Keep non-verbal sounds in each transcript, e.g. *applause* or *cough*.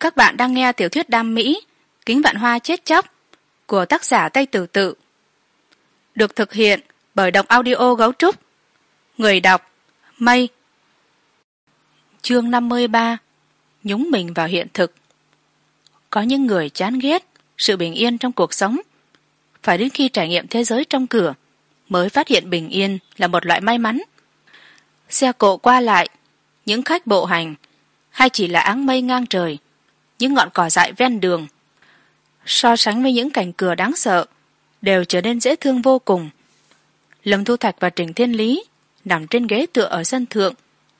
các bạn đang nghe tiểu thuyết đam mỹ, kính vạn hoa chết chóc, của tác giả tây tử tự. Được thực hiện bởi đọc audio gấu trúc. Người đọc, mây. Chương năm mươi ba, nhúng mình vào hiện thực. Có những người chán ghét sự bình yên trong cuộc sống. Phải đến khi trải nghiệm thế giới trong cửa mới phát hiện bình yên là một loại may mắn. Xe cộ qua lại, những khách bộ hành, hay chỉ là áng mây ngang trời những ngọn cỏ dại ven đường. So sánh với những cảnh cửa đáng sợ, đều trở nên dễ thương vô cùng. Lâm thu thạch và trình thiên lý nằm trên ghế tựa ở sân thượng,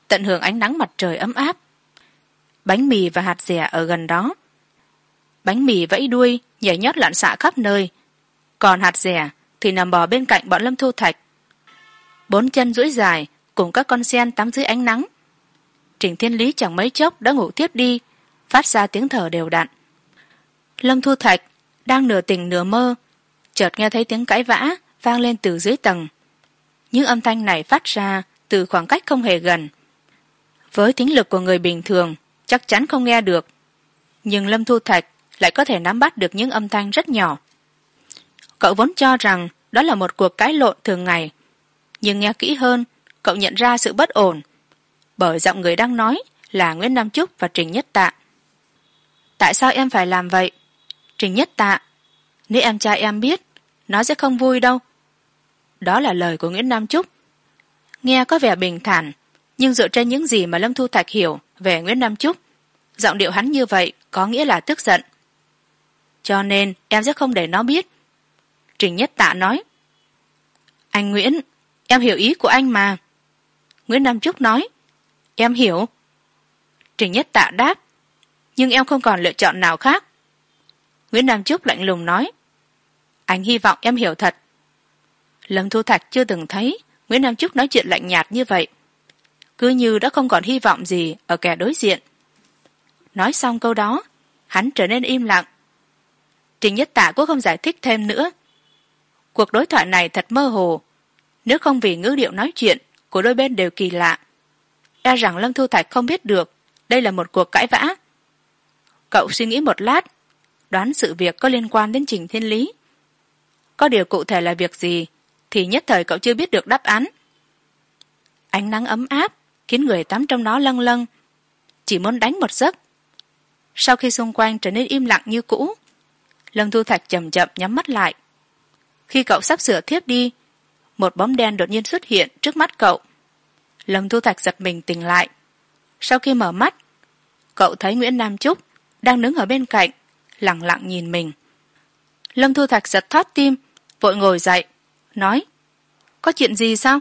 tận hưởng ánh nắng mặt trời ấm áp. Bánh mì và hạt dẻ ở gần đó. Bánh mì vẫy đuôi, nhảy nhót loạn xạ khắp nơi. Còn hạt dẻ thì nằm bò bên cạnh bọn lâm thu thạch. Bốn chân duỗi dài cùng các con sen tắm dưới ánh nắng. Trình thiên lý chẳng mấy chốc đã ngủ tiếp đi phát ra tiếng thở đều đặn. Lâm thu thạch đang nửa tỉnh nửa mơ, chợt nghe thấy tiếng cãi vã vang lên từ dưới tầng. Những âm thanh này phát ra từ khoảng cách không hề gần. Với tính lực của người bình thường, chắc chắn không nghe được. Nhưng lâm thu thạch lại có thể nắm bắt được những âm thanh rất nhỏ. Cậu vốn cho rằng đó là một cuộc cãi lộn thường ngày, nhưng nghe kỹ hơn, cậu nhận ra sự bất ổn, bởi giọng người đang nói là nguyễn nam trúc và trình nhất tạ tại sao em phải làm vậy? Trình nhất tạ, nếu em trai em biết, nó sẽ không vui đâu. Đó là lời của nguyễn nam trúc. Nghe có vẻ bình thản, nhưng dựa trên những gì mà lâm thu thạch hiểu về nguyễn nam trúc, giọng điệu hắn như vậy có nghĩa là tức giận. Cho nên em sẽ không để nó biết. Trình nhất tạ nói, anh nguyễn, em hiểu ý của anh mà. Nguyễn nam trúc nói, em hiểu. Trình nhất tạ đáp nhưng em không còn lựa chọn nào khác. Nguyễn nam trúc lạnh lùng nói, anh hy vọng em hiểu thật. Lâm thu thạch chưa từng thấy nguyễn nam trúc nói chuyện lạnh nhạt như vậy. Cứ như đã không còn hy vọng gì ở kẻ đối diện. Nói xong câu đó, hắn trở nên im lặng. Trình nhất tạ cũng không giải thích thêm nữa. Cuộc đối thoại này thật mơ hồ. Nếu không vì ngữ điệu nói chuyện của đôi bên đều kỳ lạ e rằng lâm thu thạch không biết được đây là một cuộc cãi vã cậu suy nghĩ một lát, đoán sự việc có liên quan đến trình thiên lý. Có điều cụ thể là việc gì thì nhất thời cậu chưa biết được đáp án. Ánh nắng ấm áp khiến người tắm trong nó lâng lâng, chỉ muốn đánh một giấc. Sau khi xung quanh trở nên im lặng như cũ, lâm thu thạch chầm chậm nhắm mắt lại. Khi cậu sắp sửa thiếp đi, một bóng đen đột nhiên xuất hiện trước mắt cậu. Lâm thu thạch giật mình tỉnh lại. Sau khi mở mắt, cậu thấy nguyễn nam trúc đang đứng ở bên cạnh lẳng lặng nhìn mình. Lâm thu thạch giật thót tim, vội ngồi dậy, nói, có chuyện gì sao?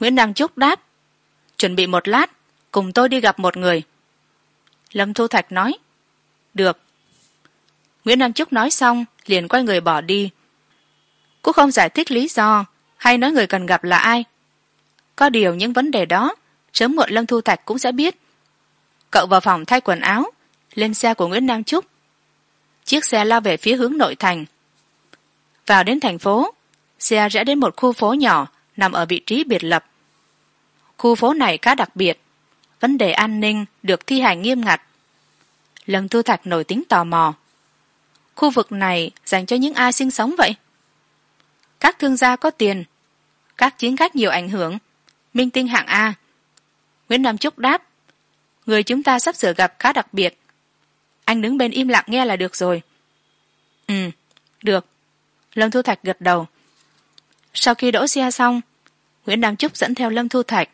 Nguyễn đăng trúc đáp, chuẩn bị một lát, cùng tôi đi gặp một người. Lâm thu thạch nói, được. Nguyễn nam trúc nói xong, liền quay người bỏ đi. Cũng không giải thích lý do, hay nói người cần gặp là ai. Có điều những vấn đề đó, sớm muộn lâm thu thạch cũng sẽ biết. Cậu vào phòng thay quần áo lên xe của nguyễn nam trúc. Chiếc xe lao về phía hướng nội thành. Vào đến thành phố, xe rẽ đến một khu phố nhỏ nằm ở vị trí biệt lập. Khu phố này khá đặc biệt, vấn đề an ninh được thi hành nghiêm ngặt. Lâm thu thạch nổi tiếng tò mò. Khu vực này dành cho những ai sinh sống vậy? Các thương gia có tiền, các chiến khách nhiều ảnh hưởng. Minh tinh hạng a. Nguyễn nam trúc đáp, người chúng ta sắp sửa gặp khá đặc biệt anh đứng bên im lặng nghe là được rồi. Ừ được. Lâm thu thạch gật đầu. Sau khi đỗ xe xong, nguyễn nam trúc dẫn theo lâm thu thạch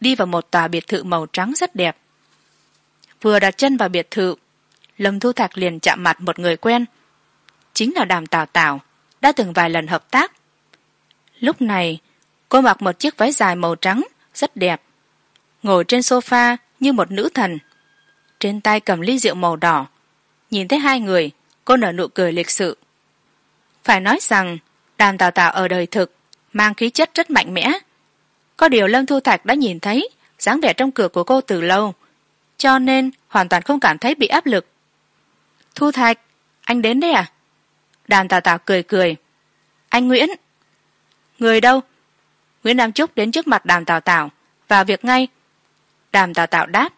đi vào một tòa biệt thự màu trắng rất đẹp. Vừa đặt chân vào biệt thự, lâm thu thạch liền chạm mặt một người quen. Chính là đàm tào tào, đã từng vài lần hợp tác. Lúc này, cô mặc một chiếc váy dài màu trắng, rất đẹp. Ngồi trên sofa như một nữ thần. Trên tay cầm ly rượu màu đỏ nhìn thấy hai người, cô nở nụ cười lịch sự. Phải nói rằng, đàm tào tào ở đời thực, mang khí chất rất mạnh mẽ. Có điều lâm thu thạch đã nhìn thấy, dáng vẻ trong cửa của cô từ lâu, cho nên hoàn toàn không cảm thấy bị áp lực. Thu thạch, anh đến đấy à? Đàm tào tào cười cười. Anh nguyễn. Người đâu? Nguyễn nam trúc đến trước mặt đàm tào tào vào việc ngay. Đàm tào tào đáp.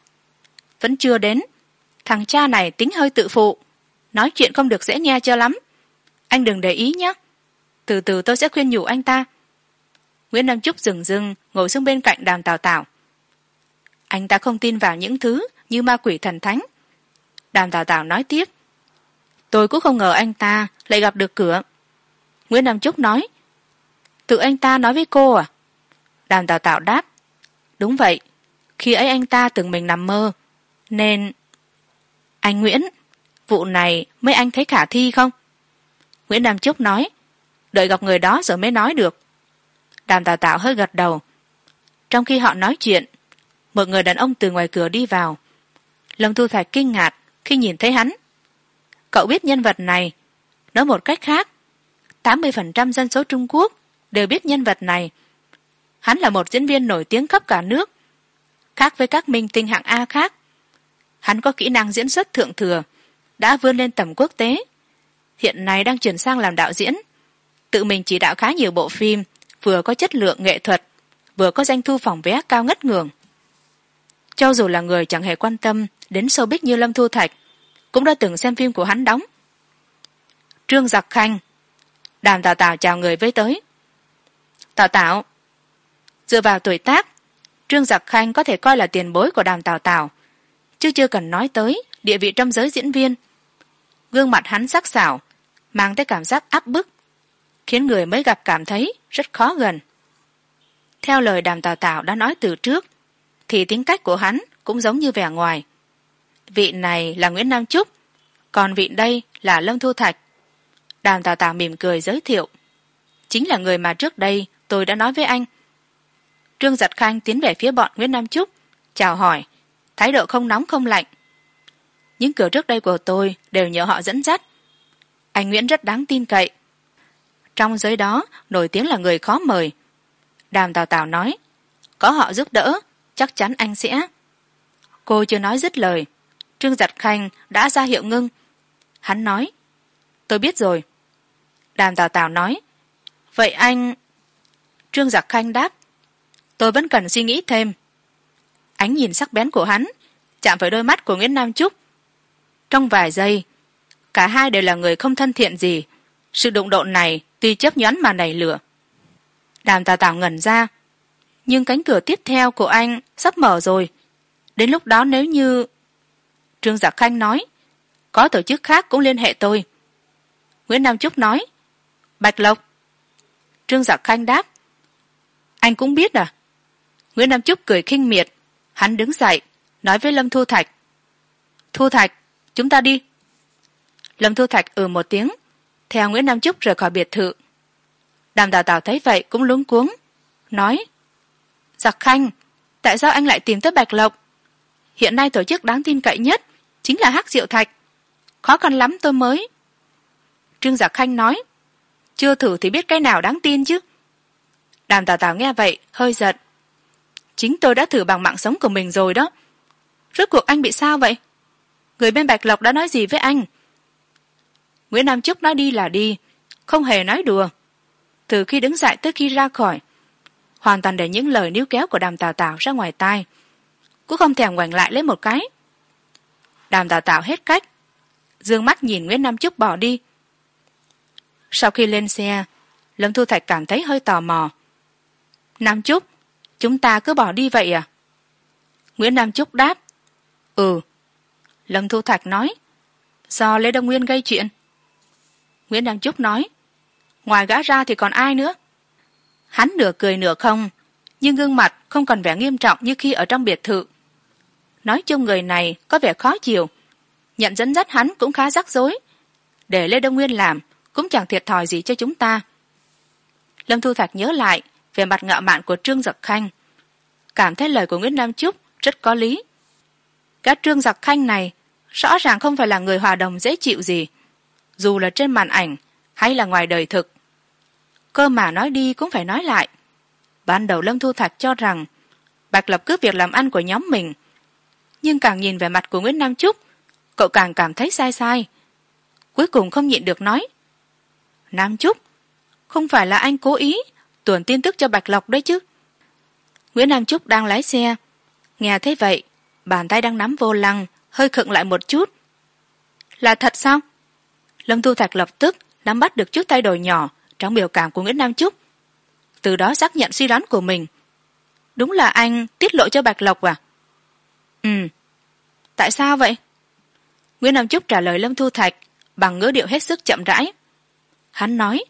Vẫn chưa đến thằng cha này tính hơi tự phụ. Nói chuyện không được dễ nghe cho lắm. Anh đừng để ý nhé. Từ từ tôi sẽ khuyên nhủ anh ta. Nguyễn nam trúc dừng dừng ngồi xuống bên cạnh đàm tào tào. Anh ta không tin vào những thứ như ma quỷ thần thánh. Đàm tào tào nói tiếp. Tôi cũng không ngờ anh ta lại gặp được cửa. Nguyễn nam trúc nói. Tự anh ta nói với cô à? Đàm tào tào đáp. Đúng vậy. Khi ấy anh ta từng mình nằm mơ, nên anh nguyễn, vụ này mấy anh thấy khả thi không? Nguyễn nam trúc nói, đợi gặp người đó rồi mới nói được. Đàm tào tạo hơi gật đầu. Trong khi họ nói chuyện, một người đàn ông từ ngoài cửa đi vào. Lâm thu thạch kinh ngạc khi nhìn thấy hắn. Cậu biết nhân vật này. Nói một cách khác, tám mươi phần trăm dân số trung quốc đều biết nhân vật này. Hắn là một diễn viên nổi tiếng khắp cả nước, khác với các minh tinh hạng a khác hắn có kỹ năng diễn xuất thượng thừa đã vươn lên tầm quốc tế. Hiện nay đang chuyển sang làm đạo diễn. Tự mình chỉ đạo khá nhiều bộ phim vừa có chất lượng nghệ thuật vừa có doanh thu phòng vé cao ngất ngường. Cho dù là người chẳng hề quan tâm đến sâu bích như lâm thu thạch cũng đã từng xem phim của hắn đóng. Trương giặc khanh đàm tào tào chào người với tới. Tào tào, dựa vào tuổi tác trương giặc khanh có thể coi là tiền bối của đàm tào tào chứ chưa cần nói tới, địa vị trong giới diễn viên. Gương mặt hắn sắc sảo, mang tới cảm giác áp bức, khiến người mới gặp cảm thấy rất khó gần. Theo lời đàm tào tào đã nói từ trước, thì tính cách của hắn cũng giống như vẻ ngoài. Vị này là nguyễn nam trúc, còn vị đây là lâm thu thạch. Đàm tào tào mỉm cười giới thiệu, chính là người mà trước đây tôi đã nói với anh. Trương giật khanh tiến về phía bọn nguyễn nam trúc, chào hỏi thái độ không nóng, không lạnh. Những cửa trước đây của tôi đều nhờ họ dẫn dắt. Anh nguyễn rất đáng tin cậy. Trong giới đó, nổi tiếng là người khó mời. Đàm tào tào nói, có họ giúp đỡ, chắc chắn anh sẽ. Cô chưa nói dứt lời, trương giật khanh đã ra hiệu ngưng. Hắn nói, tôi biết rồi. Đàm tào tào nói, vậy anh trương giặc khanh đáp, tôi vẫn cần suy nghĩ thêm ánh nhìn sắc bén của hắn, chạm vào đôi mắt của nguyễn nam trúc. Trong vài giây, cả hai đều là người không thân thiện gì. Sự đụng độ này tuy chấp nhoắn mà nảy lửa. Đàm tào tào ngẩn ra, nhưng cánh cửa tiếp theo của anh sắp mở rồi. Đến lúc đó nếu như trương giặc khanh nói, có tổ chức khác cũng liên hệ tôi. Nguyễn nam trúc nói, bạch lộc. Trương giặc khanh đáp, anh cũng biết à? Nguyễn nam trúc cười khinh miệt hắn đứng dậy, nói với lâm thu thạch. Thu thạch, chúng ta đi. Lâm thu thạch ừ một tiếng, theo nguyễn nam trúc rời khỏi biệt thự. Đàm tào tào thấy vậy cũng luống cuống, nói, giặc khanh, tại sao anh lại tìm tới bạch lộc? Hiện nay tổ chức đáng tin cậy nhất chính là hắc diệu thạch. Khó khăn lắm tôi mới. Trương giặc khanh nói, chưa thử thì biết cái nào đáng tin chứ. Đàm tào tào nghe vậy hơi giận chính tôi đã thử bằng mạng sống của mình rồi đó. Rốt cuộc anh bị sao vậy? Người bên bạch lộc đã nói gì với anh? Nguyễn nam trúc nói đi là đi, không hề nói đùa. Từ khi đứng dậy tới khi ra khỏi, hoàn toàn để những lời níu kéo của đàm tào tào ra ngoài tai. Cũng không thèm ngoảnh lại lấy một cái. Đàm tào tào hết cách d ư ơ n g mắt nhìn nguyễn nam trúc bỏ đi. Sau khi lên xe, lâm thu thạch cảm thấy hơi tò mò. Nam trúc chúng ta cứ bỏ đi vậy à? Nguyễn nam trúc đáp. Ừ. Lâm thu thạch nói. Do lê đông nguyên gây chuyện. Nguyễn nam trúc nói. Ngoài gã ra thì còn ai nữa? Hắn nửa cười nửa không, nhưng gương mặt không còn vẻ nghiêm trọng như khi ở trong biệt thự. Nói chung người này có vẻ khó chịu. Nhận dẫn dắt hắn cũng khá rắc rối. Để lê đông nguyên làm, cũng chẳng thiệt thòi gì cho chúng ta. Lâm thu thạch nhớ lại về mặt ngạo mạn của trương giặc khanh, cảm thấy lời của nguyễn nam trúc rất có lý. Gã trương giặc khanh này rõ ràng không phải là người hòa đồng dễ chịu gì, dù là trên màn ảnh hay là ngoài đời thực. Cơ mà nói đi cũng phải nói lại. Ban đầu lâm thu thạch cho rằng bạch lập cướp việc làm ăn của nhóm mình, nhưng càng nhìn về mặt của nguyễn nam trúc cậu càng cảm thấy sai sai. Cuối cùng không nhịn được nói, nam trúc không phải là anh cố ý tuần tin tức cho bạch lộc đấy chứ? Nguyễn nam trúc đang lái xe. Nghe thấy vậy, bàn tay đang nắm vô lăng, hơi khựng lại một chút. Là thật sao? Lâm thu thạch lập tức nắm bắt được chút tay đổi nhỏ trong biểu cảm của nguyễn nam trúc. Từ đó xác nhận suy đoán của mình. Đúng là anh tiết lộ cho bạch lộc à? Ừ. Tại sao vậy? Nguyễn nam trúc trả lời lâm thu thạch bằng ngữ điệu hết sức chậm rãi. Hắn nói,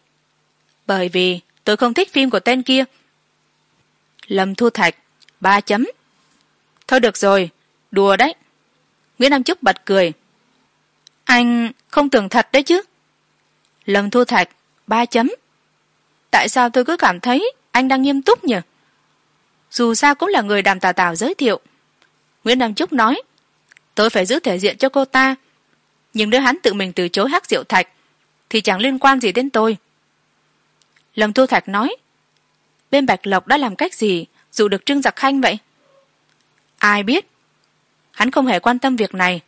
bởi vì tôi không thích phim của tên kia. Lâm thu thạch, ba chấm. Thôi được rồi, đùa đấy. Nguyễn nam trúc bật cười. Anh không tưởng thật đấy chứ? Lâm thu thạch, ba chấm. Tại sao tôi cứ cảm thấy anh đang nghiêm túc nhỉ? Dù sao cũng là người đàm tào tào giới thiệu. Nguyễn nam trúc nói, tôi phải giữ thể diện cho cô ta. Nhưng nếu hắn tự mình từ chối hắc diệu thạch, thì chẳng liên quan gì đến tôi lâm thu thạch nói. Bên bạch lộc đã làm cách gì dụ được trương giặc khanh vậy? Ai biết? Hắn không hề quan tâm việc này.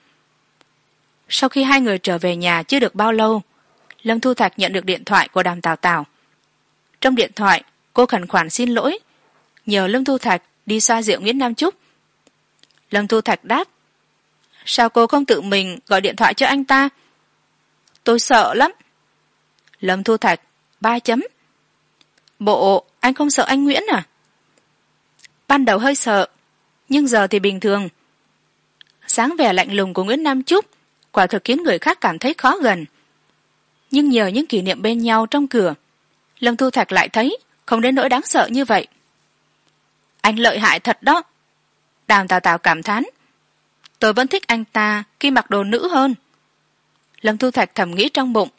Sau khi hai người trở về nhà chưa được bao lâu, lâm thu thạch nhận được điện thoại của đàm tào tào. Trong điện thoại, cô khẩn khoản xin lỗi, nhờ lâm thu thạch đi xoa rượu nguyễn nam trúc. Lâm thu thạch đáp, sao cô không tự mình gọi điện thoại cho anh ta? Tôi sợ lắm. Lâm thu thạch ba chấm bộ, anh không sợ anh nguyễn à? Ban đầu hơi sợ, nhưng giờ thì bình thường. Sáng vẻ lạnh lùng của nguyễn nam trúc, quả thực khiến người khác cảm thấy khó gần. Nhưng nhờ những kỷ niệm bên nhau trong cửa, lâm thu thạch lại thấy không đến nỗi đáng sợ như vậy. Anh lợi hại thật đó. Đàm tào tào cảm thán, tôi vẫn thích anh ta khi mặc đồ nữ hơn. Lâm thu thạch thầm nghĩ trong bụng,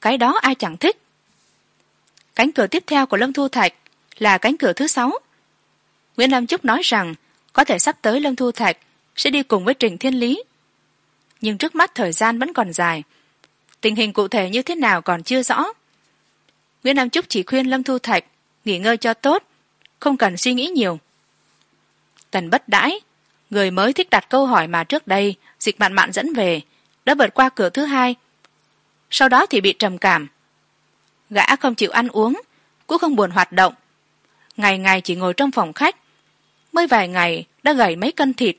cái đó ai chẳng thích? Cánh cửa tiếp theo của lâm thu thạch là cánh cửa thứ sáu. Nguyễn lam trúc nói rằng, có thể sắp tới lâm thu thạch sẽ đi cùng với trình thiên lý. Nhưng trước mắt thời gian vẫn còn dài. Tình hình cụ thể như thế nào còn chưa rõ. Nguyễn nam trúc chỉ khuyên lâm thu thạch nghỉ ngơi cho tốt, không cần suy nghĩ nhiều. Tần bất đãi, người mới thích đặt câu hỏi mà trước đây dịch mạn mạn dẫn về, đã vượt qua cửa thứ hai. Sau đó thì bị trầm cảm gã không chịu ăn uống, cũng không buồn hoạt động. Ngày ngày chỉ ngồi trong phòng khách, mới vài ngày đã gầy mấy cân thịt.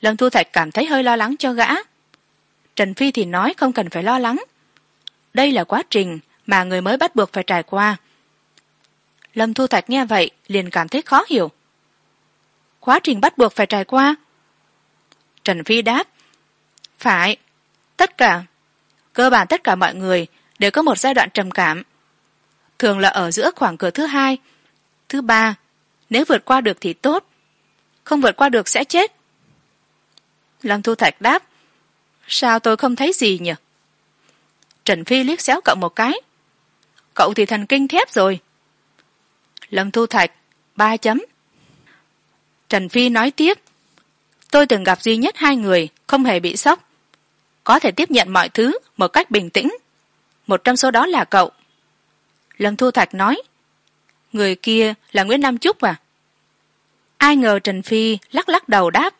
Lâm thu thạch cảm thấy hơi lo lắng cho gã. Trần phi thì nói không cần phải lo lắng. Đây là quá trình mà người mới bắt buộc phải trải qua. Lâm thu thạch nghe vậy liền cảm thấy khó hiểu. Quá trình bắt buộc phải trải qua? Trần phi đáp, phải, tất cả, cơ bản tất cả mọi người đều có một giai đoạn trầm cảm. Thường là ở giữa khoảng cửa thứ hai, thứ ba. Nếu vượt qua được thì tốt, không vượt qua được sẽ chết. Lâm thu thạch đáp, sao tôi không thấy gì nhỉ? Trần phi liếc xéo cậu một cái, cậu thì thần kinh thép rồi. Lâm thu thạch ba chấm. Trần phi nói tiếp, tôi từng gặp duy nhất hai người, không hề bị sốc. Có thể tiếp nhận mọi thứ một cách bình tĩnh một trong số đó là cậu. Lâm thu thạch nói, người kia là nguyễn nam trúc à? Ai ngờ trần phi lắc lắc đầu đáp,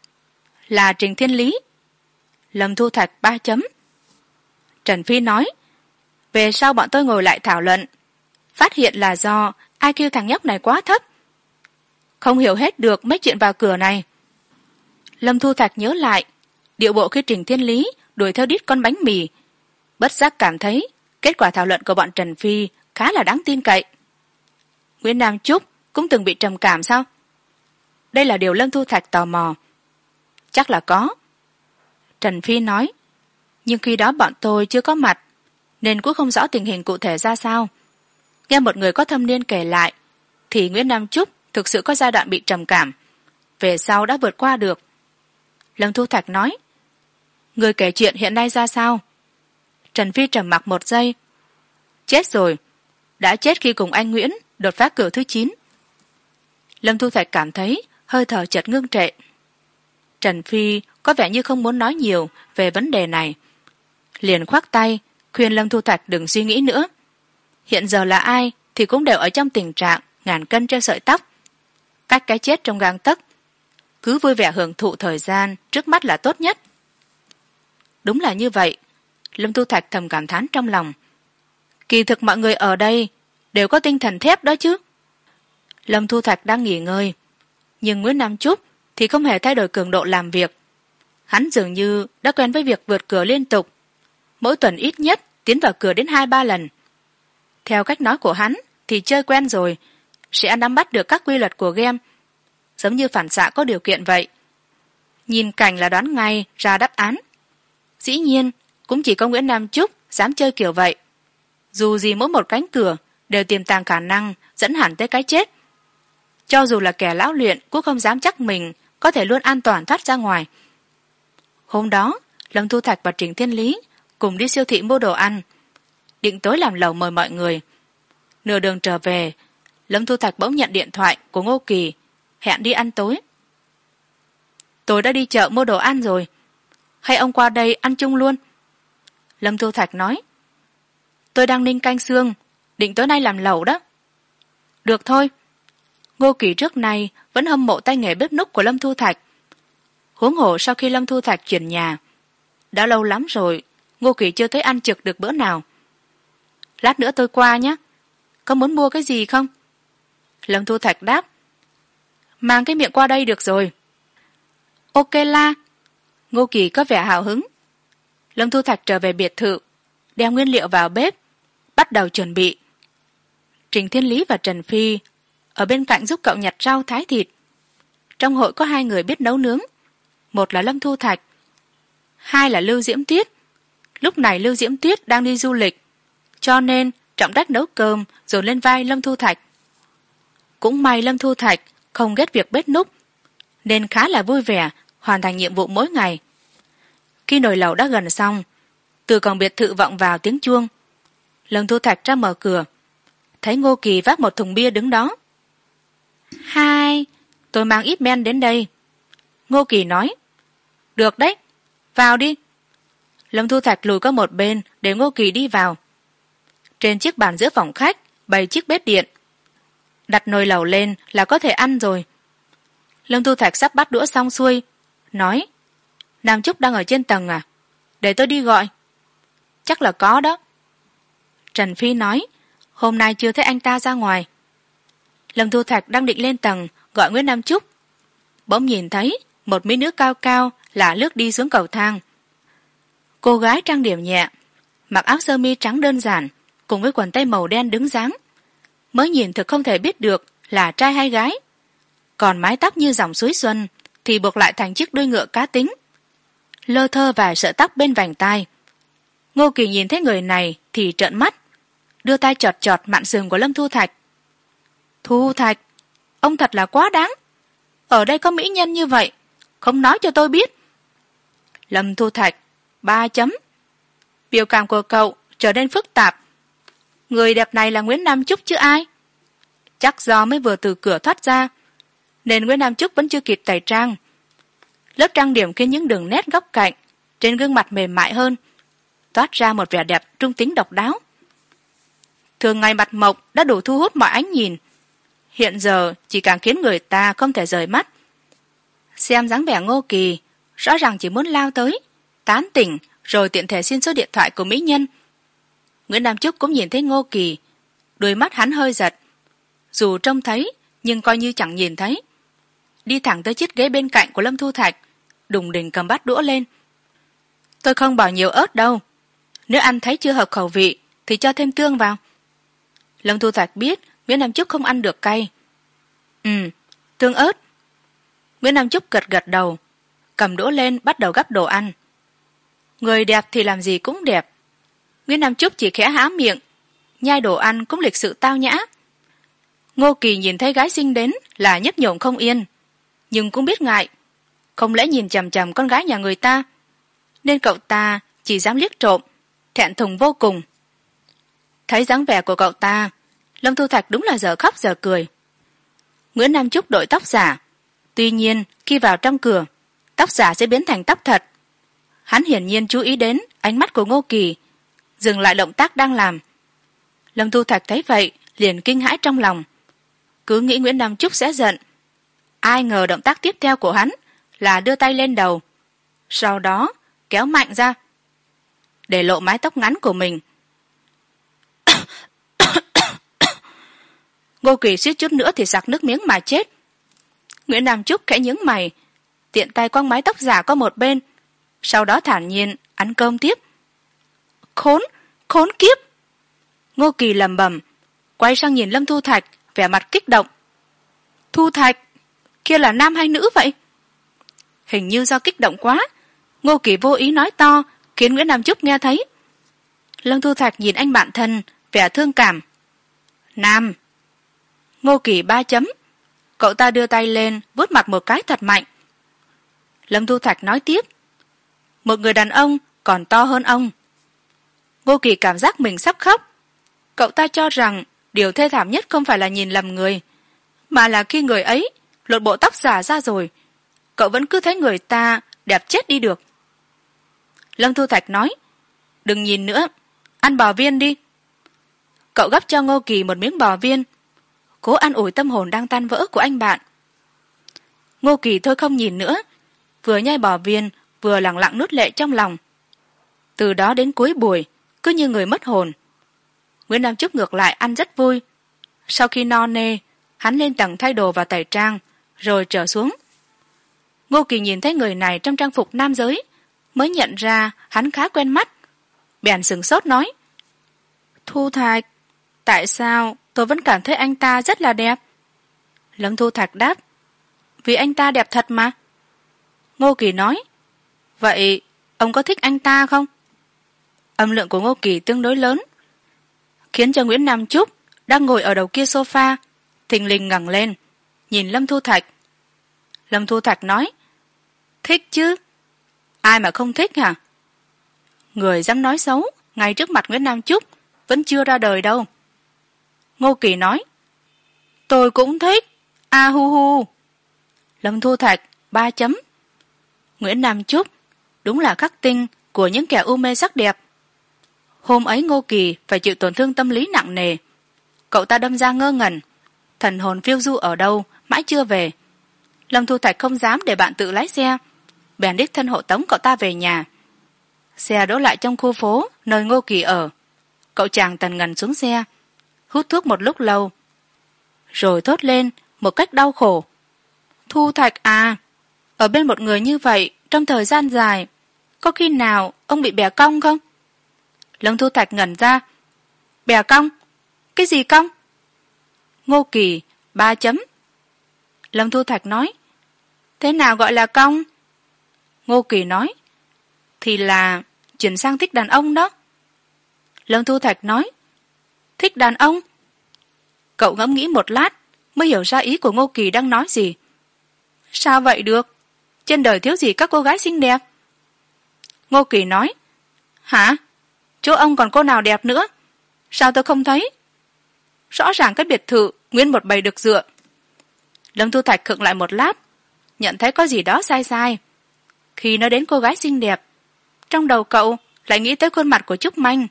là trình thiên lý. Lâm thu thạch ba chấm. Trần phi nói, về sau bọn tôi ngồi lại thảo luận, phát hiện là do ai kêu thằng nhóc này quá thấp, không hiểu hết được mấy chuyện vào cửa này. Lâm thu thạch nhớ lại, điệu bộ khi trình thiên lý đuổi theo đít con bánh mì, bất giác cảm thấy kết quả thảo luận của bọn trần phi khá là đáng tin cậy. Nguyễn nam trúc cũng từng bị trầm cảm sao? Đây là điều lâm thu thạch tò mò. Chắc là có. Trần phi nói, nhưng khi đó bọn tôi chưa có mặt, nên cũng không rõ tình hình cụ thể ra sao. Nghe một người có thâm niên kể lại, thì nguyễn nam trúc thực sự có giai đoạn bị trầm cảm. Về sau đã vượt qua được. Lâm thu thạch nói, người kể chuyện hiện nay ra sao? Trần phi trầm mặc một giây. Chết rồi. Đã chết khi cùng anh nguyễn đột phá cửa thứ chín. Lâm thu thạch cảm thấy hơi thở chợt ngưng trệ. Trần phi có vẻ như không muốn nói nhiều về vấn đề này. Liền khoác tay, khuyên lâm thu thạch đừng suy nghĩ nữa. Hiện giờ là ai thì cũng đều ở trong tình trạng ngàn cân trên sợi tóc. Cách cái chết trong gang tấc, cứ vui vẻ hưởng thụ thời gian trước mắt là tốt nhất. Đúng là như vậy lâm thu thạch thầm cảm thán trong lòng. Kỳ thực mọi người ở đây đều có tinh thần thép đó chứ. Lâm thu thạch đang nghỉ ngơi, nhưng nguyễn nam trúc thì không hề thay đổi cường độ làm việc. Hắn dường như đã quen với việc vượt cửa liên tục. Mỗi tuần ít nhất tiến vào cửa đến hai ba lần. Theo cách nói của hắn thì chơi quen rồi, sẽ nắm bắt được các quy luật của game. Giống như phản xạ có điều kiện vậy. Nhìn cảnh là đoán ngay ra đáp án. Dĩ nhiên cũng chỉ có nguyễn nam trúc dám chơi kiểu vậy. Dù gì mỗi một cánh cửa đều tiềm tàng khả năng dẫn hẳn tới cái chết. Cho dù là kẻ lão luyện cũng không dám chắc mình có thể luôn an toàn thoát ra ngoài. Hôm đó, lâm thu thạch và trình thiên lý cùng đi siêu thị mua đồ ăn. Định tối làm lầu mời mọi người. Nửa đường trở về, lâm thu thạch bỗng nhận điện thoại của ngô kỳ, hẹn đi ăn tối. Tôi đã đi chợ mua đồ ăn rồi. Hay ông qua đây ăn chung luôn? Lâm thu thạch nói. Tôi đang ninh canh xương, định tối nay làm lẩu đó. Được thôi. Ngô kỳ trước nay vẫn hâm mộ tay nghề bếp núc của lâm thu thạch. Huống hồ sau khi lâm thu thạch chuyển nhà, đã lâu lắm rồi, ngô kỳ chưa thấy ăn trực được bữa nào. Lát nữa tôi qua nhé. Có muốn mua cái gì không? Lâm thu thạch đáp. Mang cái miệng qua đây được rồi. Ok la. Ngô kỳ có vẻ hào hứng lâm thu thạch trở về biệt thự đem nguyên liệu vào bếp, bắt đầu chuẩn bị. Trình thiên lý và trần phi ở bên cạnh giúp cậu nhặt rau thái thịt. Trong hội có hai người biết nấu nướng, một là lâm thu thạch, hai là lưu diễm tuyết. Lúc này lưu diễm tuyết đang đi du lịch, cho nên trọng trách nấu cơm rồi lên vai lâm thu thạch. Cũng may lâm thu thạch không ghét việc bếp núc, nên khá là vui vẻ hoàn thành nhiệm vụ mỗi ngày khi nồi lẩu đã gần xong từ cổng biệt thự vọng vào tiếng chuông. Lâm thu thạch ra mở cửa. Thấy ngô kỳ vác một thùng bia đứng đó. Hai. Tôi mang ít men đến đây. Ngô kỳ nói. Được đấy vào đi. Lâm thu thạch lùi qua một bên để ngô kỳ đi vào. Trên chiếc bàn giữa phòng khách bày chiếc bếp điện. Đặt nồi lẩu lên là có thể ăn rồi. Lâm thu thạch sắp bắt đũa xong xuôi nói nam trúc đang ở trên tầng à? Để tôi đi gọi. Chắc là có đó. Trần phi nói, hôm nay chưa thấy anh ta ra ngoài. Lâm thu thạch đang định lên tầng, gọi nguyễn nam trúc bỗng nhìn thấy một mỹ nữ cao cao lả lướt đi xuống cầu thang. Cô gái trang điểm nhẹ, mặc áo sơ mi trắng đơn giản, cùng với quần tây màu đen đứng dáng. Mới nhìn thực không thể biết được là trai hay gái. Còn mái tóc như dòng suối xuân thì buộc lại thành chiếc đuôi ngựa cá tính lơ thơ và sợi tóc bên vành tai. Ngô kỳ nhìn thấy người này thì trợn mắt, đưa tay chọt chọt mạn sừng của lâm thu thạch. Thu thạch, ông thật là quá đáng. Ở đây có mỹ nhân như vậy, không nói cho tôi biết. Lâm thu thạch, ba chấm. Biểu cảm của cậu trở nên phức tạp. Người đẹp này là nguyễn nam trúc chứ ai? Chắc do mới vừa từ cửa thoát ra, nên nguyễn nam trúc vẫn chưa kịp tẩy trang lớp trang điểm khiến những đường nét góc cạnh trên gương mặt mềm mại hơn, toát ra một vẻ đẹp trung tính độc đáo. Thường ngày mặt mộc đã đủ thu hút mọi ánh nhìn. Hiện giờ chỉ càng khiến người ta không thể rời mắt. Xem dáng vẻ ngô kỳ, rõ ràng chỉ muốn lao tới, tán tỉnh rồi tiện thể xin số điện thoại của mỹ nhân. Nguyễn nam trúc cũng nhìn thấy ngô kỳ, đôi mắt hắn hơi giật. Dù trông thấy, nhưng coi như chẳng nhìn thấy. Đi thẳng tới chiếc ghế bên cạnh của lâm thu thạch đùng đình cầm bát đũa lên. Tôi không bỏ nhiều ớt đâu. Nếu ăn thấy chưa hợp khẩu vị, thì cho thêm tương vào. Lâm thu thạch biết nguyễn nam trúc không ăn được cay. Ừ tương ớt. Nguyễn nam trúc gật gật đầu, cầm đũa lên bắt đầu gắp đồ ăn. Người đẹp thì làm gì cũng đẹp. Nguyễn nam trúc chỉ khẽ há miệng, nhai đồ ăn cũng lịch sự tao nhã. Ngô kỳ nhìn thấy gái sinh đến là nhấp nhổm không yên, nhưng cũng biết ngại không lẽ nhìn chằm chằm con gái nhà người ta? Nên cậu ta chỉ dám liếc trộm, thẹn thùng vô cùng. Thấy dáng vẻ của cậu ta, lâm thu thạch đúng là giờ khóc giờ cười. Nguyễn nam trúc đội tóc giả. Tuy nhiên, khi vào trong cửa, tóc giả sẽ biến thành tóc thật. Hắn hiển nhiên chú ý đến ánh mắt của ngô kỳ, dừng lại động tác đang làm. Lâm thu thạch thấy vậy, liền kinh hãi trong lòng. Cứ nghĩ nguyễn nam trúc sẽ giận. Ai ngờ động tác tiếp theo của hắn là đưa tay lên đầu. Sau đó, kéo mạnh ra, để lộ mái tóc ngắn của mình. *coughs* Ngô kỳ suýt chút nữa thì sặc nước miếng mà chết. Nguyễn nam trúc khẽ nhướng mày, tiện tay quăng mái tóc giả qua một bên, sau đó thản nhiên ăn cơm tiếp. Khốn khốn kiếp! Ngô kỳ lầm bầm, quay sang nhìn lâm thu thạch, vẻ mặt kích động. Thu thạch, kia là nam hay nữ vậy? Hình như do kích động quá. Ngô kỳ vô ý nói to, khiến nguyễn nam trúc nghe thấy. Lâm thu thạch nhìn anh bạn thân, vẻ thương cảm. Nam. Ngô kỳ ba chấm. Cậu ta đưa tay lên, vuốt mặt một cái thật mạnh. Lâm thu thạch nói tiếp. Một người đàn ông, còn to hơn ông. Ngô kỳ cảm giác mình sắp khóc. Cậu ta cho rằng, điều thê thảm nhất không phải là nhìn lầm người, mà là khi người ấy lột bộ tóc giả ra rồi cậu vẫn cứ thấy người ta đẹp chết đi được. Lâm thu thạch nói, đừng nhìn nữa, ăn bò viên đi. Cậu gấp cho ngô kỳ một miếng bò viên. Cố an ủi tâm hồn đang tan vỡ của anh bạn. Ngô kỳ thôi không nhìn nữa, vừa nhai bò viên, vừa lẳng lặng nuốt lệ trong lòng. Từ đó đến cuối buổi, cứ như người mất hồn. Nguyễn nam trúc ngược lại ăn rất vui. Sau khi no nê, hắn lên tầng thay đồ và tẩy trang, rồi trở xuống ngô kỳ nhìn thấy người này trong trang phục nam giới, mới nhận ra hắn khá quen mắt. Bèn sửng sốt nói, thu thạch, tại sao tôi vẫn cảm thấy anh ta rất là đẹp? Lâm thu thạch đáp, vì anh ta đẹp thật mà. Ngô kỳ nói, vậy ông có thích anh ta không? Âm lượng của ngô kỳ tương đối lớn, khiến cho nguyễn nam trúc đang ngồi ở đầu kia sofa, thình lình ngẩng lên, nhìn lâm thu thạch lâm thu thạch nói. Thích chứ? Ai mà không thích hả? Người dám nói xấu, ngay trước mặt nguyễn nam trúc vẫn chưa ra đời đâu. Ngô kỳ nói. Tôi cũng thích. A hu hu. Lâm thu thạch, ba chấm. Nguyễn nam trúc đúng là khắc tinh của những kẻ u mê sắc đẹp. Hôm ấy ngô kỳ phải chịu tổn thương tâm lý nặng nề. Cậu ta đâm ra ngơ ngẩn. Thần hồn phiêu du ở đâu, mãi chưa về lâm thu thạch không dám để bạn tự lái xe. Bèn đích thân hộ tống cậu ta về nhà. Xe đỗ lại trong khu phố, nơi ngô kỳ ở. Cậu chàng tần ngần xuống xe, hút thuốc một lúc lâu, rồi thốt lên một cách đau khổ. Thu thạch à ở bên một người như vậy, trong thời gian dài, có khi nào ông bị bẻ cong không? Lâm thu thạch ngẩn ra. Bẻ cong? Cái gì cong? Ngô kỳ ba chấm lâm thu thạch nói, thế nào gọi là cong? Ngô kỳ nói, thì là chuyển sang thích đàn ông đó. Lâm thu thạch nói, thích đàn ông? Cậu ngẫm nghĩ một lát, mới hiểu ra ý của ngô kỳ đang nói gì. Sao vậy được? Trên đời thiếu gì các cô gái xinh đẹp? Ngô kỳ nói, hả? Chỗ ông còn cô nào đẹp nữa? Sao tôi không thấy? Rõ ràng cái biệt thự nguyên một bầy được dựa lâm thu thạch khựng lại một lát, nhận thấy có gì đó sai sai. Khi nói đến cô gái xinh đẹp, trong đầu cậu lại nghĩ tới khuôn mặt của trúc manh.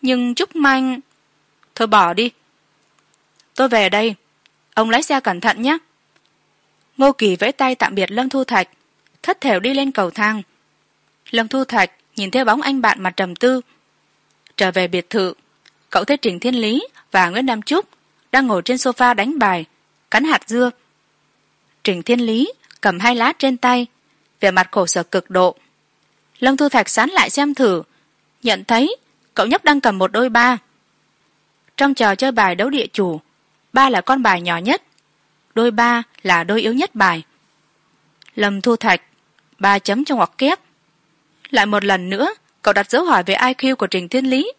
Nhưng trúc manh, thôi bỏ đi. Tôi về đây, ông lái xe cẩn thận nhé. Ngô kỳ vẫy tay tạm biệt lâm thu thạch, thất thểu đi lên cầu thang. Lâm thu thạch nhìn theo bóng anh bạn mặt trầm tư. Trở về biệt thự, cậu thấy trình thiên lý và nguyễn nam trúc đang ngồi trên sofa đánh bài cắn hạt dưa. Trình thiên lý cầm hai lá trên tay, vẻ mặt khổ sở cực độ. Lâm thu thạch sán lại xem thử, nhận thấy cậu nhóc đang cầm một đôi ba. Trong trò chơi bài đấu địa chủ, ba là con bài nhỏ nhất, đôi ba là đôi yếu nhất bài. Lâm thu thạch, ba chấm trong ngoặc kép lại một lần nữa, cậu đặt dấu hỏi về iq của trình thiên lý.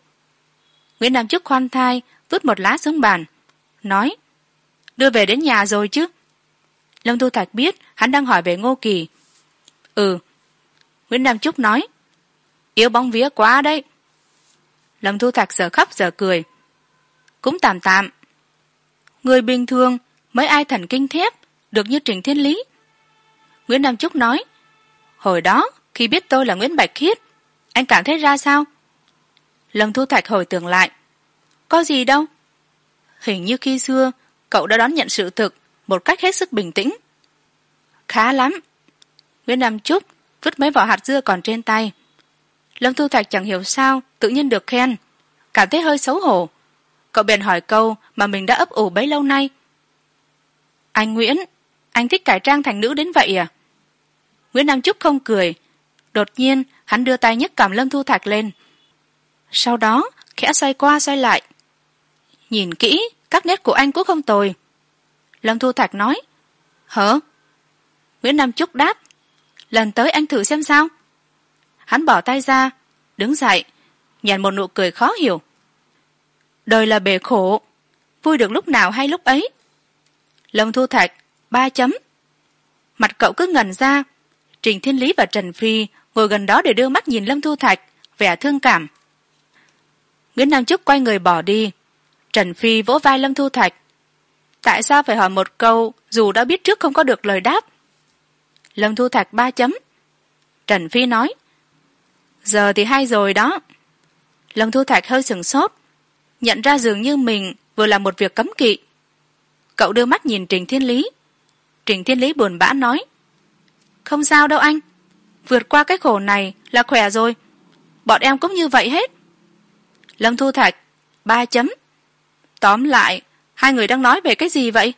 Nguyễn nam chức khoan thai, vứt một lá xuống bàn, nói đưa về đến nhà rồi chứ? Lâm thu thạch biết, hắn đang hỏi về ngô kỳ. Ừ. Nguyễn nam trúc nói yếu bóng vía quá đấy. Lâm thu thạch giờ khóc giờ cười. Cũng tạm tạm. Người bình thường, mấy ai thần kinh thép được như trình thiên lý. Nguyễn nam trúc nói, hồi đó, khi biết tôi là nguyễn bạch khiết, anh cảm thấy ra sao? Lâm thu thạch hồi tưởng lại, có gì đâu. Hình như khi xưa cậu đã đón nhận sự thực một cách hết sức bình tĩnh. Khá lắm. Nguyễn nam trúc vứt mấy vỏ hạt dưa còn trên tay. Lâm thu thạch chẳng hiểu sao tự nhiên được khen. Cảm thấy hơi xấu hổ. Cậu bèn hỏi câu mà mình đã ấp ủ bấy lâu nay. Anh nguyễn, anh thích cải trang thành nữ đến vậy à? Nguyễn nam trúc không cười. Đột nhiên, hắn đưa tay nhấc cầm lâm thu thạch lên. Sau đó, khẽ xoay qua xoay lại. Nhìn kỹ các nét của anh cũng không tồi? Lâm thu thạch nói, hở? Nguyễn nam trúc đáp, lần tới anh thử xem sao. Hắn bỏ tay ra, đứng dậy, nhàn một nụ cười khó hiểu. Đời là bề khổ, vui được lúc nào hay lúc ấy. Lâm thu thạch, ba chấm. Mặt cậu cứ ngần ra, trình thiên lý và trần phi ngồi gần đó để đưa mắt nhìn lâm thu thạch, vẻ thương cảm. Nguyễn nam trúc quay người bỏ đi trần phi vỗ vai lâm thu thạch. Tại sao phải hỏi một câu dù đã biết trước không có được lời đáp? Lâm thu thạch ba chấm. Trần phi nói, giờ thì hay rồi đó. Lâm thu thạch hơi sửng sốt, nhận ra dường như mình vừa làm một việc cấm kỵ. Cậu đưa mắt nhìn trình thiên lý. Trình thiên lý buồn bã nói, không sao đâu anh, vượt qua cái khổ này là khỏe rồi. Bọn em cũng như vậy hết. Lâm thu thạch ba chấm tóm lại, hai người đang nói về cái gì vậy?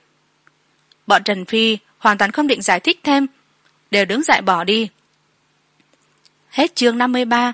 Bọn trần phi hoàn toàn không định giải thích thêm, đều đứng dậy bỏ đi. Hết chương năm mươi ba